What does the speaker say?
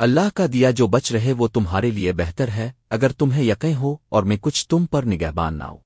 اللہ کا دیا جو بچ رہے وہ تمہارے لیے بہتر ہے، اگر تمہیں یقیں ہو اور میں کچھ تم پر نگہبان نہ ہو